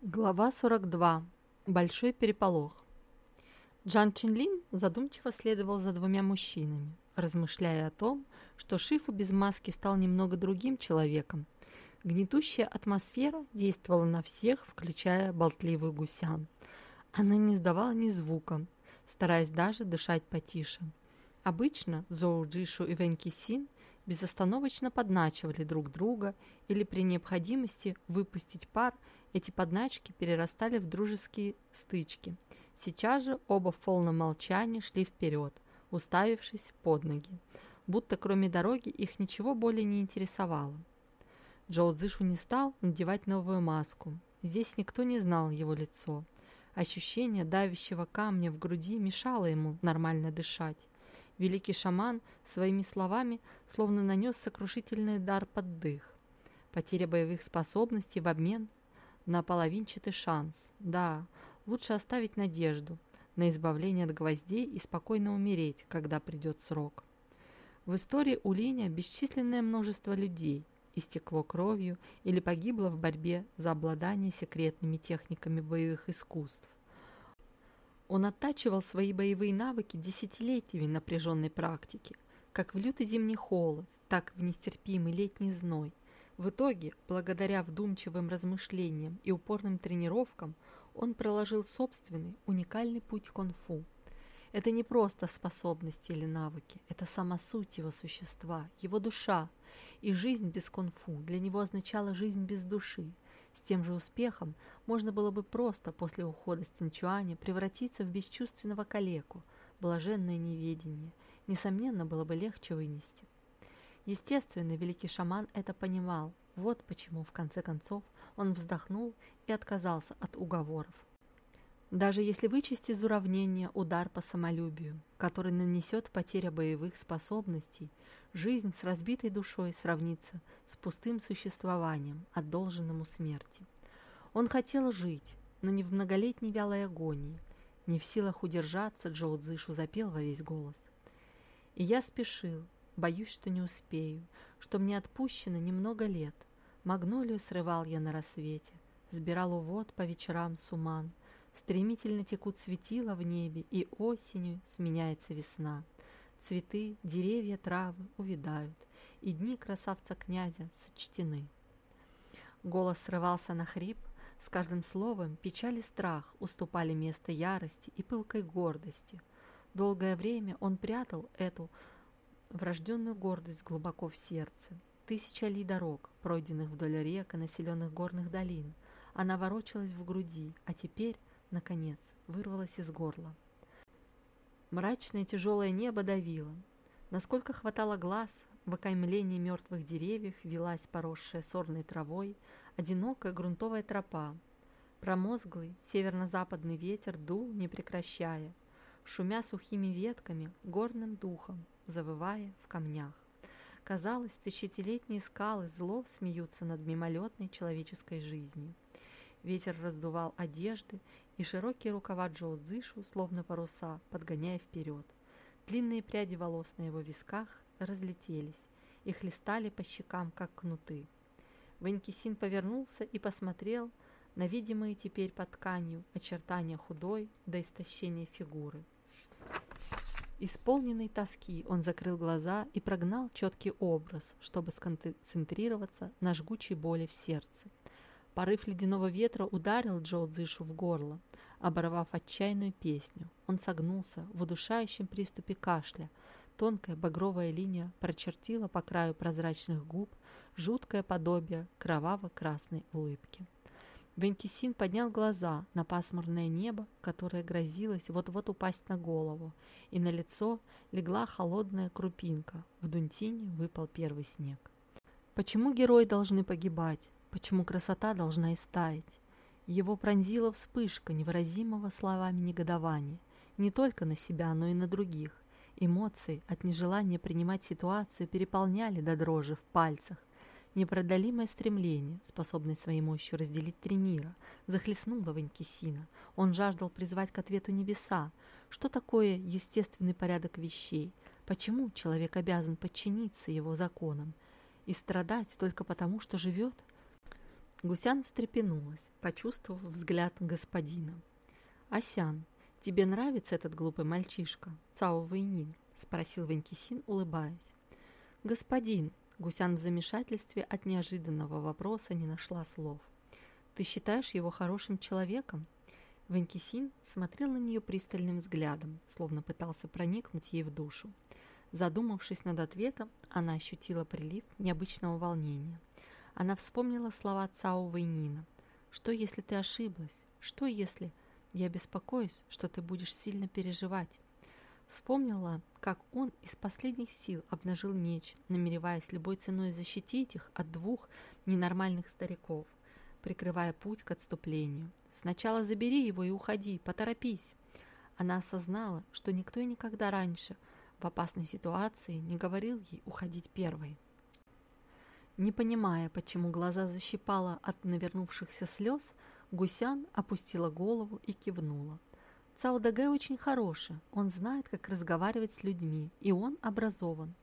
Глава 42. Большой переполох. Джан Чинлин задумчиво следовал за двумя мужчинами, размышляя о том, что Шифу без маски стал немного другим человеком. Гнетущая атмосфера действовала на всех, включая болтливую гусян. Она не издавала ни звука, стараясь даже дышать потише. Обычно Зоу Джишу и Вэнь Син безостановочно подначивали друг друга или при необходимости выпустить пар – эти подначки перерастали в дружеские стычки. Сейчас же оба в полном молчании шли вперед, уставившись под ноги, будто кроме дороги их ничего более не интересовало. Джоу Цзышу не стал надевать новую маску. Здесь никто не знал его лицо. Ощущение давящего камня в груди мешало ему нормально дышать. Великий шаман своими словами словно нанес сокрушительный дар под дых. Потеря боевых способностей в обмен на половинчатый шанс. Да, лучше оставить надежду на избавление от гвоздей и спокойно умереть, когда придет срок. В истории Улиня бесчисленное множество людей истекло кровью или погибло в борьбе за обладание секретными техниками боевых искусств. Он оттачивал свои боевые навыки десятилетиями напряженной практики, как в лютый зимний холод, так и в нестерпимый летний зной – в итоге, благодаря вдумчивым размышлениям и упорным тренировкам, он проложил собственный уникальный путь кунг-фу. Это не просто способности или навыки, это сама суть его существа, его душа. И жизнь без кунг-фу для него означала жизнь без души. С тем же успехом можно было бы просто после ухода с Тинчуаня превратиться в бесчувственного калеку, блаженное неведение. Несомненно, было бы легче вынести. Естественно, великий шаман это понимал. Вот почему, в конце концов, он вздохнул и отказался от уговоров. Даже если вычесть из уравнения удар по самолюбию, который нанесет потеря боевых способностей, жизнь с разбитой душой сравнится с пустым существованием, отдолженному смерти. Он хотел жить, но не в многолетней вялой агонии. Не в силах удержаться, Джоу Цзышу запел во весь голос. И я спешил, Боюсь, что не успею, что мне отпущено немного лет. Магнолию срывал я на рассвете, сбирал увод по вечерам суман. Стремительно текут светила в небе, и осенью сменяется весна. Цветы, деревья, травы увядают, и дни красавца князя сочтены. Голос срывался на хрип, с каждым словом печаль и страх уступали место ярости и пылкой гордости. Долгое время он прятал эту врожденную гордость глубоко в сердце. Тысяча ли дорог, пройденных вдоль рек и населенных горных долин. Она ворочалась в груди, а теперь, наконец, вырвалась из горла. Мрачное тяжелое небо давило. Насколько хватало глаз, в окаймлении мертвых деревьев велась поросшая сорной травой одинокая грунтовая тропа. Промозглый северно-западный ветер дул, не прекращая, шумя сухими ветками, горным духом, завывая в камнях. Казалось, тысячелетние скалы зло смеются над мимолетной человеческой жизнью. Ветер раздувал одежды, и широкие рукава Джоу словно паруса, подгоняя вперед. Длинные пряди волос на его висках разлетелись и хлестали по щекам, как кнуты. Ванькисин повернулся и посмотрел на видимые теперь под тканью очертания худой до истощения фигуры. Исполненный тоски, он закрыл глаза и прогнал четкий образ, чтобы сконцентрироваться на жгучей боли в сердце. Порыв ледяного ветра ударил Джо Цзышу в горло, оборвав отчаянную песню. Он согнулся в удушающем приступе кашля. Тонкая багровая линия прочертила по краю прозрачных губ жуткое подобие кроваво-красной улыбки. Венкисин поднял глаза на пасмурное небо, которое грозилось вот-вот упасть на голову, и на лицо легла холодная крупинка. В Дунтине выпал первый снег. Почему герои должны погибать? Почему красота должна истаять? Его пронзила вспышка невыразимого словами негодования, не только на себя, но и на других. Эмоции от нежелания принимать ситуацию переполняли до дрожи в пальцах, Непродолимое стремление, способное своей мощью разделить три мира, захлестнуло Ванькисина. Он жаждал призвать к ответу небеса. Что такое естественный порядок вещей? Почему человек обязан подчиниться его законам? И страдать только потому, что живет? Гусян встрепенулась, почувствовав взгляд господина. «Асян, тебе нравится этот глупый мальчишка, Цао Вэйнин?» – спросил Ванькисин, улыбаясь. «Господин!» – Гусян в замешательстве от неожиданного вопроса не нашла слов. «Ты считаешь его хорошим человеком?» Ванькисин смотрел на нее пристальным взглядом, словно пытался проникнуть ей в душу. Задумавшись над ответом, она ощутила прилив необычного волнения. Она вспомнила слова Цао Вэйнина. «Что, если ты ошиблась? Что, если...» «Я беспокоюсь, что ты будешь сильно переживать». Вспомнила, как он из последних сил обнажил меч, намереваясь любой ценой защитить их от двух ненормальных стариков, прикрывая путь к отступлению. «Сначала забери его и уходи, поторопись». Она осознала, что никто и никогда раньше в опасной ситуации не говорил ей уходить первой. Не понимая, почему глаза защипала от навернувшихся слез, Гусян опустила голову и кивнула. Цао Дагэ очень хороший, он знает, как разговаривать с людьми, и он образован.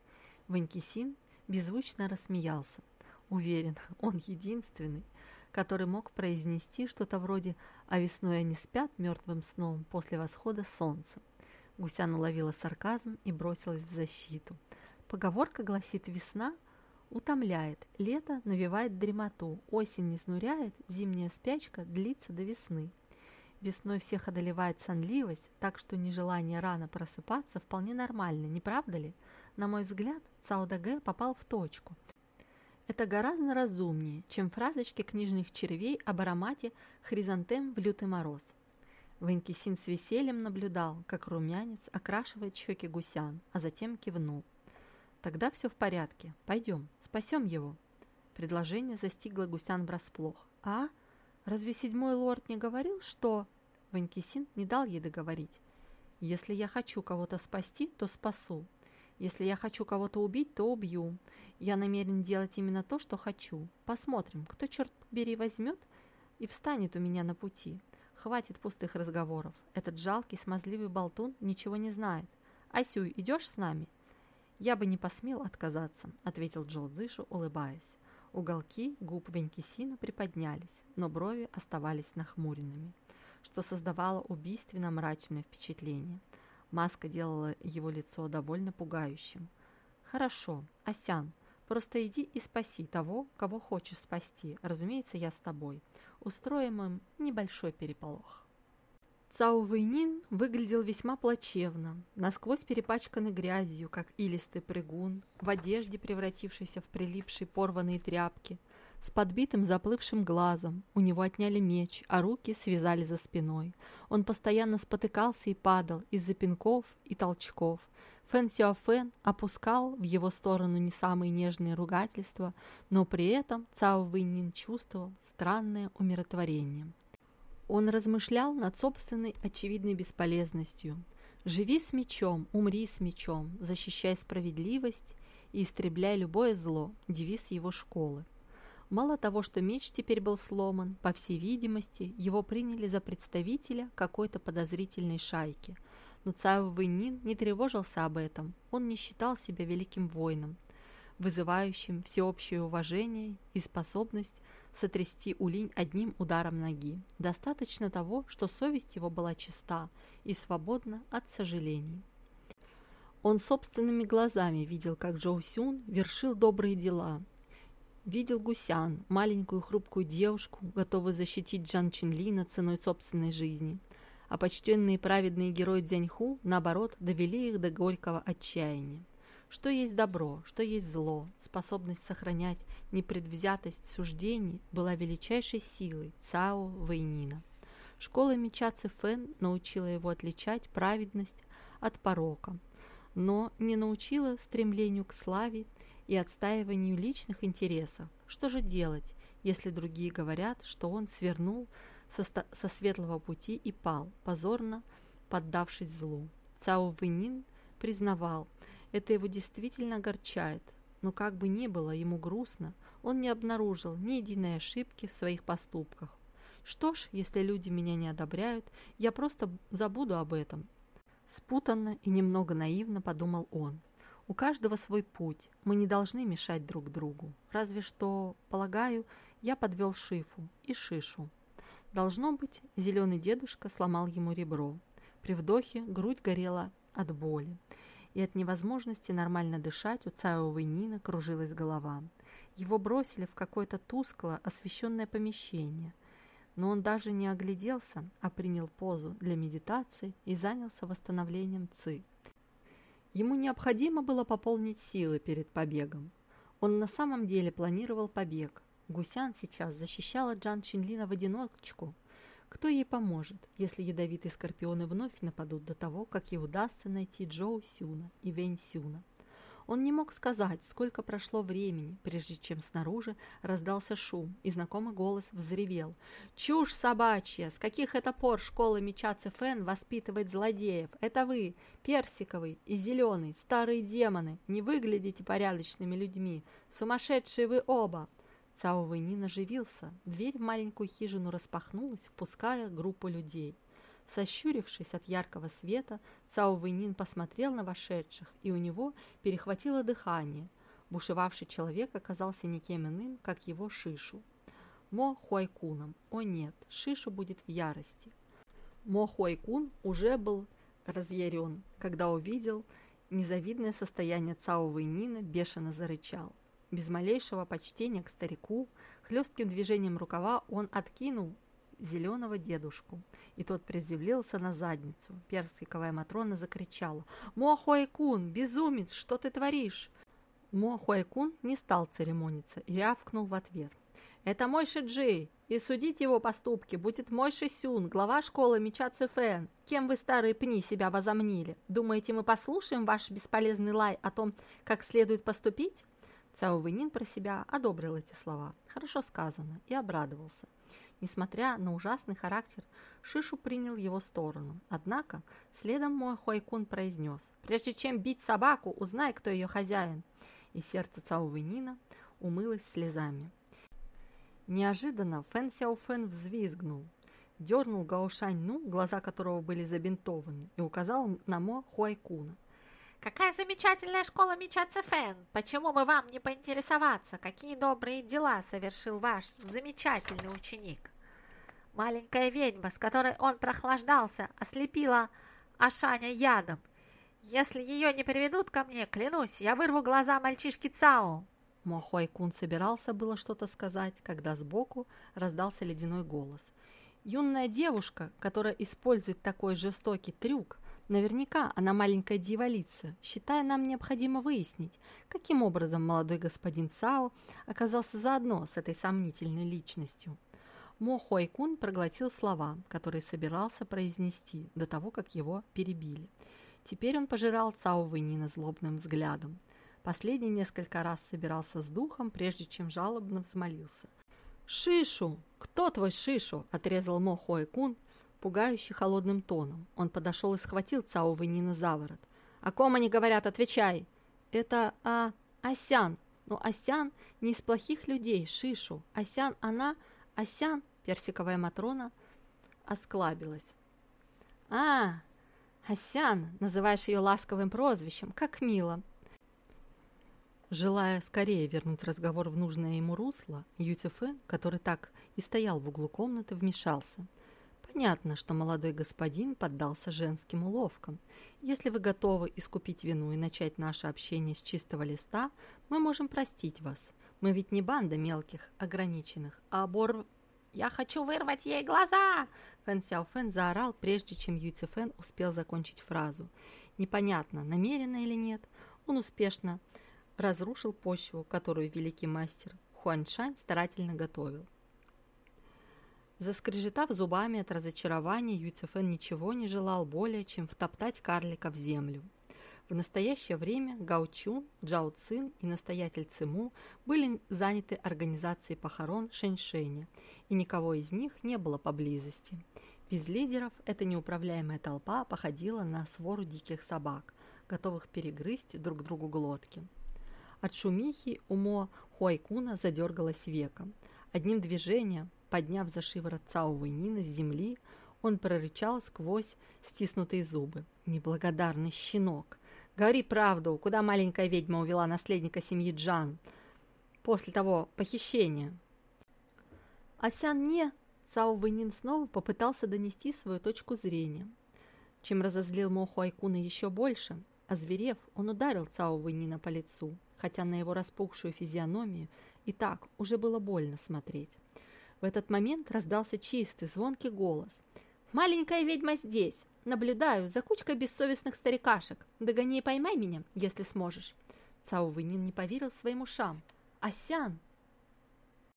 Ванькисин беззвучно рассмеялся. Уверен, он единственный, который мог произнести что-то вроде «А весной они спят мертвым сном после восхода солнца». Гусян уловила сарказм и бросилась в защиту. Поговорка гласит «Весна Утомляет, лето навевает дремоту, осень не снуряет, зимняя спячка длится до весны. Весной всех одолевает сонливость, так что нежелание рано просыпаться вполне нормально, не правда ли? На мой взгляд, Цаодаге попал в точку. Это гораздо разумнее, чем фразочки книжных червей об аромате хризантем в лютый мороз. Ванькисин с весельем наблюдал, как румянец окрашивает щеки гусян, а затем кивнул. Тогда все в порядке. Пойдем, спасем его. Предложение застигло гусян врасплох. А? Разве седьмой лорд не говорил, что... Ванькисин не дал ей договорить. Если я хочу кого-то спасти, то спасу. Если я хочу кого-то убить, то убью. Я намерен делать именно то, что хочу. Посмотрим, кто, черт бери, возьмет и встанет у меня на пути. Хватит пустых разговоров. Этот жалкий, смазливый болтун ничего не знает. Асюй, идешь с нами? «Я бы не посмел отказаться», — ответил Джо Дзышу, улыбаясь. Уголки губ Венкисина приподнялись, но брови оставались нахмуренными, что создавало убийственно мрачное впечатление. Маска делала его лицо довольно пугающим. «Хорошо, Асян, просто иди и спаси того, кого хочешь спасти. Разумеется, я с тобой. Устроим им небольшой переполох». Цао Вэйнин выглядел весьма плачевно, насквозь перепачканный грязью, как илистый прыгун, в одежде, превратившейся в прилипшие порванные тряпки, с подбитым заплывшим глазом. У него отняли меч, а руки связали за спиной. Он постоянно спотыкался и падал из-за пинков и толчков. Фэн Сюафэн опускал в его сторону не самые нежные ругательства, но при этом Цао Вэйнин чувствовал странное умиротворение. Он размышлял над собственной очевидной бесполезностью. «Живи с мечом, умри с мечом, защищай справедливость и истребляй любое зло» – девиз его школы. Мало того, что меч теперь был сломан, по всей видимости, его приняли за представителя какой-то подозрительной шайки. Но Цао Вэнин не тревожился об этом, он не считал себя великим воином, вызывающим всеобщее уважение и способность сотрясти Улинь одним ударом ноги. Достаточно того, что совесть его была чиста и свободна от сожалений. Он собственными глазами видел, как Джоу Сюн вершил добрые дела. Видел Гусян, маленькую хрупкую девушку, готовую защитить Джан Чинлина ценой собственной жизни. А почтенные праведные герои Дзяньху, наоборот, довели их до горького отчаяния. Что есть добро, что есть зло, способность сохранять непредвзятость суждений была величайшей силой Цао Вэйнина. Школа меча Цифэн научила его отличать праведность от порока, но не научила стремлению к славе и отстаиванию личных интересов. Что же делать, если другие говорят, что он свернул со, со светлого пути и пал, позорно поддавшись злу? Цао Вэнин признавал, это его действительно огорчает, но как бы ни было ему грустно, он не обнаружил ни единой ошибки в своих поступках. Что ж, если люди меня не одобряют, я просто забуду об этом. Спутанно и немного наивно подумал он. У каждого свой путь, мы не должны мешать друг другу. Разве что, полагаю, я подвел Шифу и Шишу. Должно быть, зеленый дедушка сломал ему ребро. При вдохе грудь горела от боли, и от невозможности нормально дышать у Цао Вэйнина кружилась голова. Его бросили в какое-то тускло освещенное помещение, но он даже не огляделся, а принял позу для медитации и занялся восстановлением ЦИ. Ему необходимо было пополнить силы перед побегом. Он на самом деле планировал побег, Гусян сейчас защищала Джан Чинлина в одиночку. Кто ей поможет, если ядовитые скорпионы вновь нападут до того, как ей удастся найти Джоу Сюна и Вэнь Сюна? Он не мог сказать, сколько прошло времени, прежде чем снаружи раздался шум, и знакомый голос взревел. «Чушь собачья! С каких это пор школа меча Цефен воспитывает злодеев? Это вы, персиковый и зеленый, старые демоны, не выглядите порядочными людьми. Сумасшедшие вы оба!» Цао Вэйнин оживился. Дверь в маленькую хижину распахнулась, впуская группу людей. Сощурившись от яркого света, Цао Вэйнин посмотрел на вошедших, и у него перехватило дыхание. Бушевавший человек оказался никем иным, как его Шишу. Мо Хуайкуном. О нет, Шишу будет в ярости. Мо Хуайкун уже был разъярен, когда увидел незавидное состояние Цао Вэйнина, бешено зарычал. Без малейшего почтения к старику, хлестким движением рукава он откинул зеленого дедушку, и тот приземлился на задницу. Персиковая Матрона закричала «Мохуайкун, безумец, что ты творишь?» Мохуайкун не стал церемониться и рявкнул в ответ. «Это мой Шиджи, и судить его поступки будет мой Шисюн, глава школы меча Цифэн. Кем вы, старые пни, себя возомнили? Думаете, мы послушаем ваш бесполезный лай о том, как следует поступить?» Цао Вэнин про себя одобрил эти слова. Хорошо сказано и обрадовался. Несмотря на ужасный характер, Шишу принял его сторону. Однако следом мой Хуайкун произнес, «Прежде чем бить собаку, узнай, кто ее хозяин». И сердце Цао Вэнина умылось слезами. Неожиданно Фэн Сяо Фэн взвизгнул, дернул Гаошань Ну, глаза которого были забинтованы, и указал на Мо Хуайкуна. Какая замечательная школа меча Цефен! Почему бы вам не поинтересоваться, какие добрые дела совершил ваш замечательный ученик? Маленькая ведьма, с которой он прохлаждался, ослепила Ашаня ядом. Если ее не приведут ко мне, клянусь, я вырву глаза мальчишки Цао. Мохуай Кун собирался было что-то сказать, когда сбоку раздался ледяной голос. Юная девушка, которая использует такой жестокий трюк, Наверняка она маленькая дьяволица. Считая, нам необходимо выяснить, каким образом молодой господин Цао оказался заодно с этой сомнительной личностью. Мо Хуайкун проглотил слова, которые собирался произнести до того, как его перебили. Теперь он пожирал Цао Вэнина злобным взглядом. Последний несколько раз собирался с духом, прежде чем жалобно взмолился. «Шишу! Кто твой Шишу?» – отрезал Мо Хуайкун, пугающе холодным тоном. Он подошел и схватил Цао Вэнина за ворот. «О ком они говорят? Отвечай!» «Это а, Асян. Но Асян не из плохих людей, Шишу. Асян, она... Асян...» Персиковая Матрона осклабилась. «А, Асян, называешь ее ласковым прозвищем, как мило!» Желая скорее вернуть разговор в нужное ему русло, Ютифе, который так и стоял в углу комнаты, вмешался – Понятно, что молодой господин поддался женским уловкам. Если вы готовы искупить вину и начать наше общение с чистого листа, мы можем простить вас. Мы ведь не банда мелких, ограниченных, а обор... «Я хочу вырвать ей глаза!» Фэн Сяо Фэн заорал, прежде чем Ю Ци Фэн успел закончить фразу. Непонятно, намеренно или нет, он успешно разрушил почву, которую великий мастер Хуаншань старательно готовил. Заскрежетав зубами от разочарования, Юйцефен ничего не желал более, чем втоптать карлика в землю. В настоящее время Гаучун, Джао Цин и настоятель Циму были заняты организацией похорон Шэньшэня, и никого из них не было поблизости. Без лидеров эта неуправляемая толпа походила на свору диких собак, готовых перегрызть друг другу глотки. От шумихи умо Хуайкуна задергалась веком. Одним движением Подняв за шиворот Цао Вэнина с земли, он прорычал сквозь стиснутые зубы. «Неблагодарный щенок! Говори правду, куда маленькая ведьма увела наследника семьи Джан после того похищения?» Асян не... Цао Вэнин снова попытался донести свою точку зрения, чем разозлил Моху Айкуна еще больше. Озверев, он ударил Цао Вэнина по лицу, хотя на его распухшую физиономию и так уже было больно смотреть. В этот момент раздался чистый, звонкий голос. «Маленькая ведьма здесь! Наблюдаю за кучкой бессовестных старикашек. Догони и поймай меня, если сможешь!» Цао Вэнин не поверил своим ушам. «Асян!»